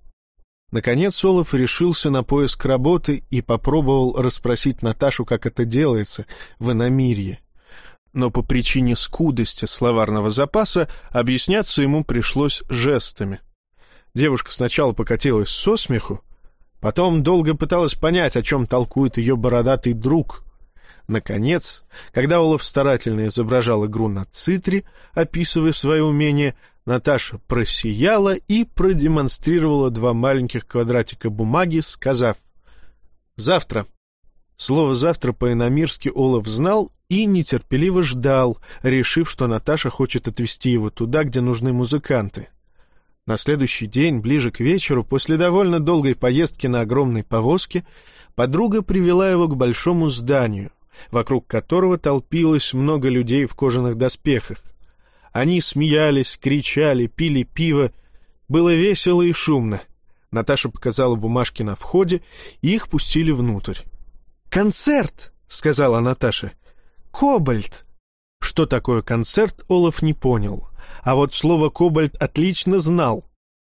Наконец Олаф решился на поиск работы и попробовал расспросить Наташу, как это делается в иномирье но по причине скудости словарного запаса объясняться ему пришлось жестами. Девушка сначала покатилась со смеху, Потом долго пыталась понять, о чем толкует ее бородатый друг. Наконец, когда Олаф старательно изображал игру на цитре, описывая свое умение, Наташа просияла и продемонстрировала два маленьких квадратика бумаги, сказав «Завтра». Слово «завтра» по-иномирски Олаф знал и нетерпеливо ждал, решив, что Наташа хочет отвезти его туда, где нужны музыканты. На следующий день, ближе к вечеру, после довольно долгой поездки на огромной повозке, подруга привела его к большому зданию, вокруг которого толпилось много людей в кожаных доспехах. Они смеялись, кричали, пили пиво. Было весело и шумно. Наташа показала бумажки на входе, и их пустили внутрь. «Концерт!» — сказала Наташа. Кобальт. Что такое концерт, Олаф не понял. А вот слово «кобальт» отлично знал.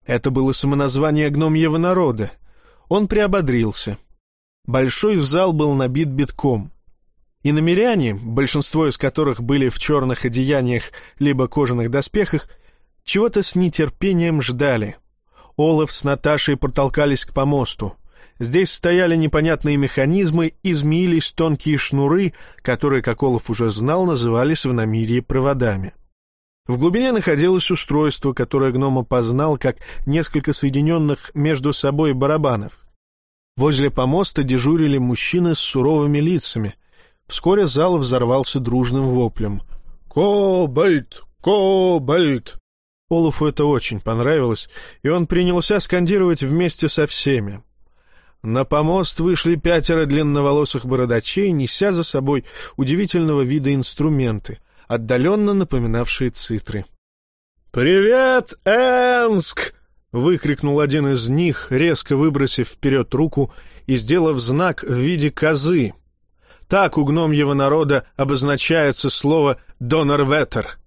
Это было самоназвание гномьего народа. Он приободрился. Большой зал был набит битком. И намеряне, большинство из которых были в черных одеяниях либо кожаных доспехах, чего-то с нетерпением ждали. Олаф с Наташей протолкались к помосту. Здесь стояли непонятные механизмы и змеились тонкие шнуры, которые, как Олаф уже знал, назывались в Намирии проводами. В глубине находилось устройство, которое гном опознал как несколько соединенных между собой барабанов. Возле помоста дежурили мужчины с суровыми лицами. Вскоре зал взорвался дружным воплем. «Кобальт! Кобальт!» Олафу это очень понравилось, и он принялся скандировать вместе со всеми. На помост вышли пятеро длинноволосых бородачей, неся за собой удивительного вида инструменты, отдаленно напоминавшие цитры. «Привет, Энск!» — выкрикнул один из них, резко выбросив вперед руку и сделав знак в виде козы. Так у гномьего народа обозначается слово «донорветер».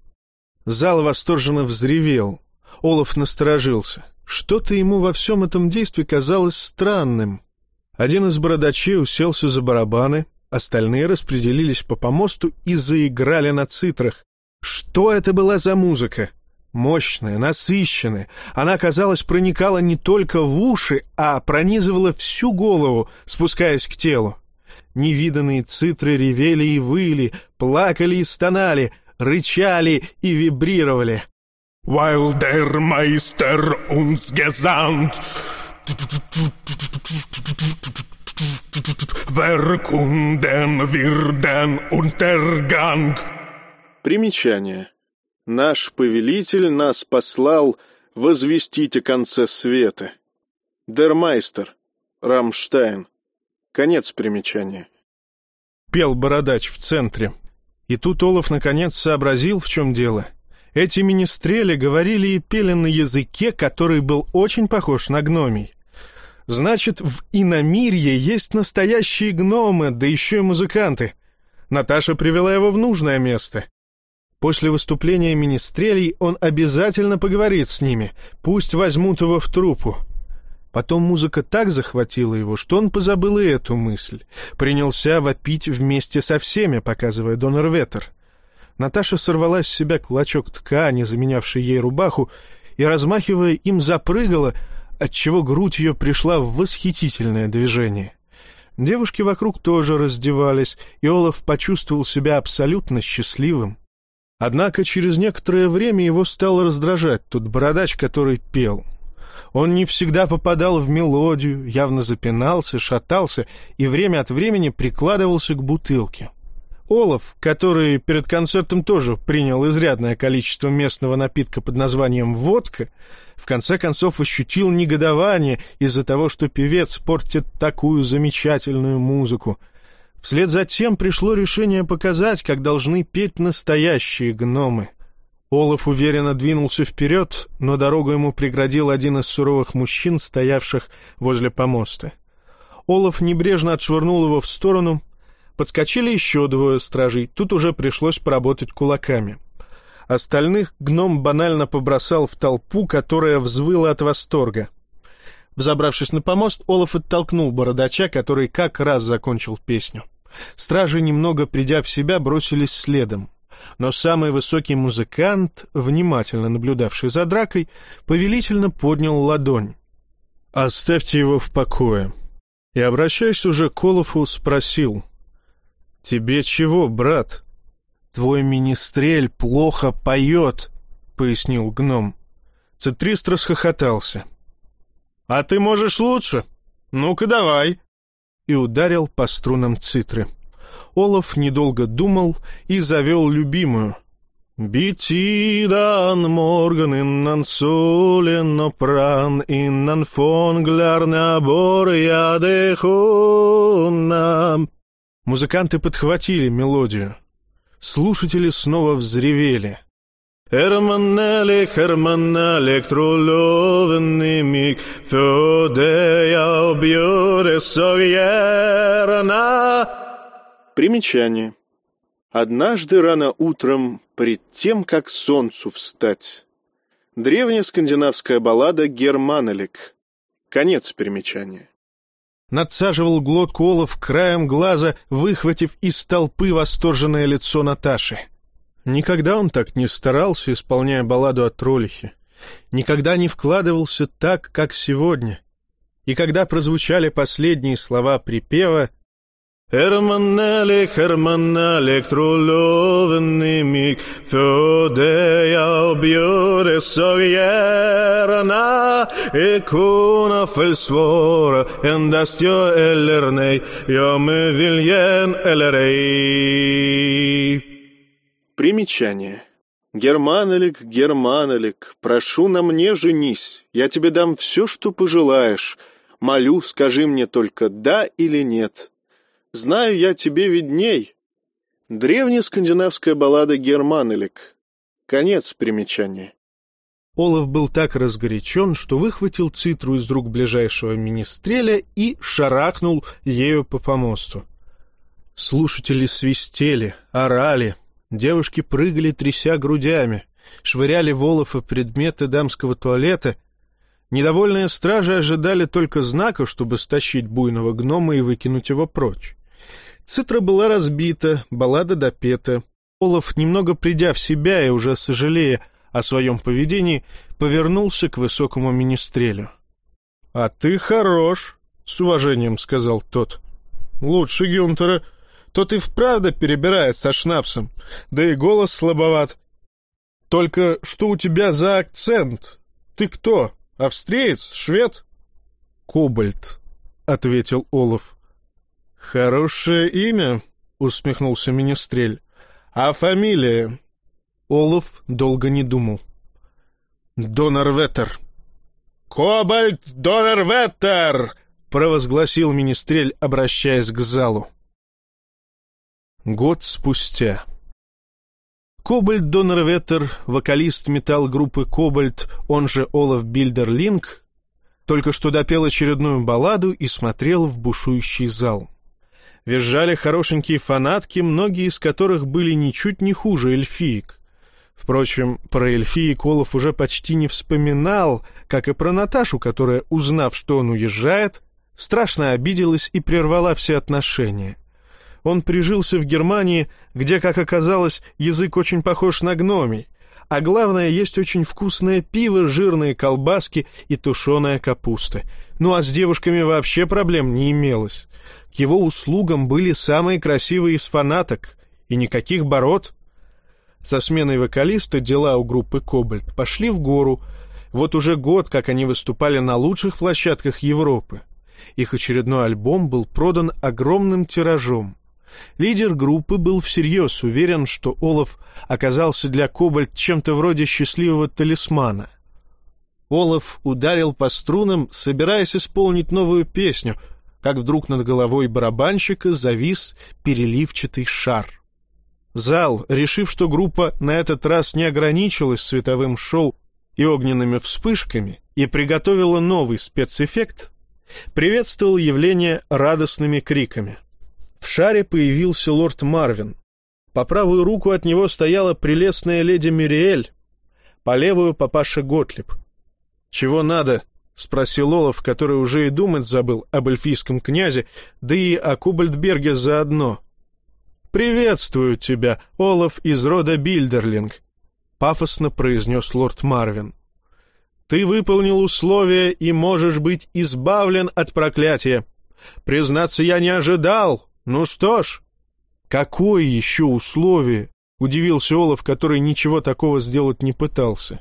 Зал восторженно взревел. Олаф насторожился. Что-то ему во всем этом действии казалось странным. Один из бородачей уселся за барабаны, остальные распределились по помосту и заиграли на цитрах. Что это была за музыка? Мощная, насыщенная. Она, казалось, проникала не только в уши, а пронизывала всю голову, спускаясь к телу. Невиданные цитры ревели и выли, плакали и стонали, рычали и вибрировали. Weil der Meister uns gesandt. Verkunden wir Untergang. Примечание. Наш повелитель нас послал возвестить о конце света. Дермайстер. Рамштайн. Конец примечания. Пел бородач в центре. И тут Олаф наконец сообразил, в чем дело — эти министрели говорили и пели на языке, который был очень похож на гномий. Значит, в иномирье есть настоящие гномы, да еще и музыканты. Наташа привела его в нужное место. После выступления министрелей он обязательно поговорит с ними, пусть возьмут его в труппу. Потом музыка так захватила его, что он позабыл и эту мысль. Принялся вопить вместе со всеми, показывая донор Ветер. Наташа сорвала с себя клочок ткани, заменявший ей рубаху, и, размахивая им, запрыгала, отчего грудь ее пришла в восхитительное движение. Девушки вокруг тоже раздевались, и Олаф почувствовал себя абсолютно счастливым. Однако через некоторое время его стал раздражать тот бородач, который пел. Он не всегда попадал в мелодию, явно запинался, шатался и время от времени прикладывался к бутылке. Олаф, который перед концертом тоже принял изрядное количество местного напитка под названием «водка», в конце концов ощутил негодование из-за того, что певец портит такую замечательную музыку. Вслед за тем пришло решение показать, как должны петь настоящие гномы. Олаф уверенно двинулся вперед, но дорогу ему преградил один из суровых мужчин, стоявших возле помоста. Олаф небрежно отшвырнул его в сторону Подскочили еще двое стражей, тут уже пришлось поработать кулаками. Остальных гном банально побросал в толпу, которая взвыла от восторга. Взобравшись на помост, Олаф оттолкнул бородача, который как раз закончил песню. Стражи, немного придя в себя, бросились следом. Но самый высокий музыкант, внимательно наблюдавший за дракой, повелительно поднял ладонь. «Оставьте его в покое». И, обращаясь уже к Олафу, спросил. «Тебе чего, брат?» «Твой министрель плохо поет», — пояснил гном. Цитрист расхохотался. «А ты можешь лучше? Ну-ка давай!» И ударил по струнам цитры. Олаф недолго думал и завел любимую. «Битидан морган иннан солен опран, иннан фонгляр набор ядехунна». Музыканты подхватили мелодию. Слушатели снова взревели. För det jag bjödes av järna. Примечание. Однажды рано утром, пред тем, как солнцу встать. Древняя скандинавская баллада «Германелик». Конец примечания. Надсаживал глотку Олаф краем глаза, выхватив из толпы восторженное лицо Наташи. Никогда он так не старался, исполняя балладу о Троллихе. Никогда не вкладывался так, как сегодня. И когда прозвучали последние слова припева «Hermanalik, Hermanalik, trolloven mig för det jag bjödes av järna Ikona försvara endast ja eller nej, ja med viljen eller ej Примечание. «Германолик, Германолик, прошу на мне женись, я тебе дам все, что пожелаешь. Молю, скажи мне только «да» или «нет». Знаю я тебе видней». Древняя скандинавская баллада «Германолик». Конец примечания. Олаф был так разгорячен, что выхватил цитру из рук ближайшего министреля и шарахнул ею по помосту. Слушатели свистели, орали, Девушки прыгали, тряся грудями, швыряли Волофа предметы дамского туалета. Недовольные стражи ожидали только знака, чтобы стащить буйного гнома и выкинуть его прочь. Цитра была разбита, баллада допета. Олаф, немного придя в себя и уже сожалея о своем поведении, повернулся к высокому министрелю. — А ты хорош, — с уважением сказал тот. — Лучше Гюнтера тот и вправду перебирает со шнапсом, да и голос слабоват. Только что у тебя за акцент? Ты кто, австриец, швед? Кобальт, — ответил Олаф. Хорошее имя, — усмехнулся Министрель. А фамилия? Олаф долго не думал. Донорветтер. «Кобальт Донорветтер!» — провозгласил Министрель, обращаясь к залу. Год спустя. Кобальт Донорветтер, вокалист металл-группы «Кобальт», он же Олаф Бильдерлинг, только что допел очередную балладу и смотрел в бушующий зал. Визжали хорошенькие фанатки, многие из которых были ничуть не хуже эльфиек. Впрочем, про эльфиек Олаф уже почти не вспоминал, как и про Наташу, которая, узнав, что он уезжает, страшно обиделась и прервала все отношения он прижился в Германии, где, как оказалось, язык очень похож на гномий, а главное, есть очень вкусное пиво, жирные колбаски и тушеная капуста. Ну а с девушками вообще проблем не имелось. К его услугам были самые красивые из фанаток, и никаких бород. Со сменой вокалиста дела у группы «Кобальт» пошли в гору. Вот уже год, как они выступали на лучших площадках Европы. Их очередной альбом был продан огромным тиражом. Лидер группы был всерьез уверен, что Олаф оказался для Кобальт чем-то вроде счастливого талисмана. Олаф ударил по струнам, собираясь исполнить новую песню, как вдруг над головой барабанщика завис переливчатый шар. Зал, решив, что группа на этот раз не ограничилась световым шоу и огненными вспышками и приготовила новый спецэффект, приветствовал явление радостными криками — в шаре появился лорд Марвин. По правую руку от него стояла прелестная леди Мириэль, по левую — папаша Готлиб. «Чего надо?» — спросил Олаф, который уже и думать забыл об эльфийском князе, да и о Кубальдберге заодно. «Приветствую тебя, Олаф из рода Бильдерлинг», — пафосно произнес лорд Марвин. Ты выполнил условия и можешь быть избавлен от проклятия. Признаться, я не ожидал. Ну что ж. Какое еще условие? Удивился Олаф, который ничего такого сделать не пытался.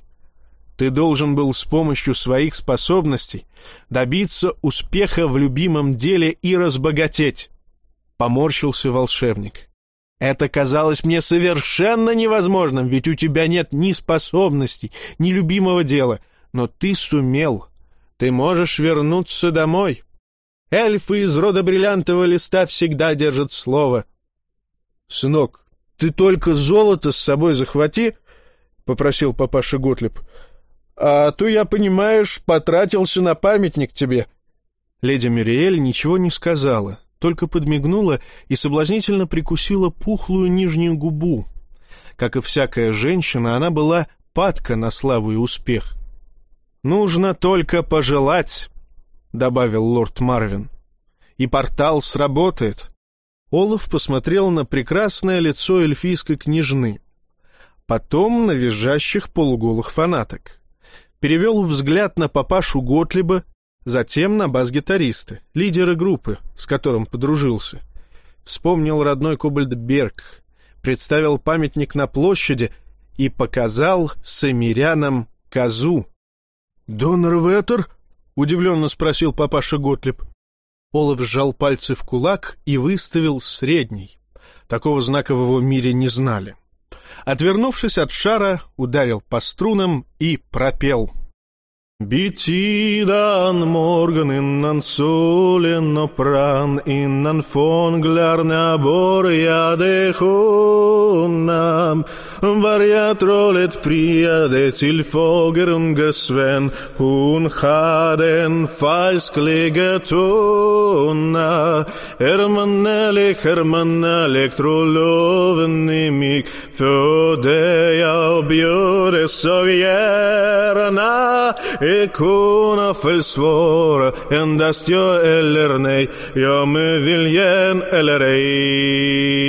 Ты должен был с помощью своих способностей добиться успеха в любимом деле и разбогатеть. Поморщился волшебник. Это казалось мне совершенно невозможным, ведь у тебя нет ни способностей, ни любимого дела. Но ты сумел. Ты можешь вернуться домой. Эльфы из рода бриллиантового листа всегда держат слово. Сынок, ты только золото с собой захвати, — попросил папаша Готлиб. А то я, понимаешь, потратился на памятник тебе. Леди Мириэль ничего не сказала, только подмигнула и соблазнительно прикусила пухлую нижнюю губу. Как и всякая женщина, она была падка на славу и успех. «Нужно только пожелать», — добавил лорд Марвин. «И портал сработает». Олаф посмотрел на прекрасное лицо эльфийской княжны, потом на визжащих полуголых фанаток перевел взгляд на папашу Готлиба, затем на бас-гитариста, лидера группы, с которым подружился. Вспомнил родной Кобальд Берг, представил памятник на площади и показал самирянам козу. «Донор Веттер?» — удивленно спросил папаша Готлиб. Олаф сжал пальцы в кулак и выставил средний. Такого знакового в мире не знали. Отвернувшись от шара, ударил по струнам и пропел. Bitidan morgon innan solen upprann, innan fåglarna började sjunga. Vargatrollet friade till fågelunges vän, hon hade en fajsklig tunna. Hermanelek, hermanelek, trolloven i mig, födde jag och bjöd så gärna. Ikona försvara endast ja eller nej, ja med viljen eller ej.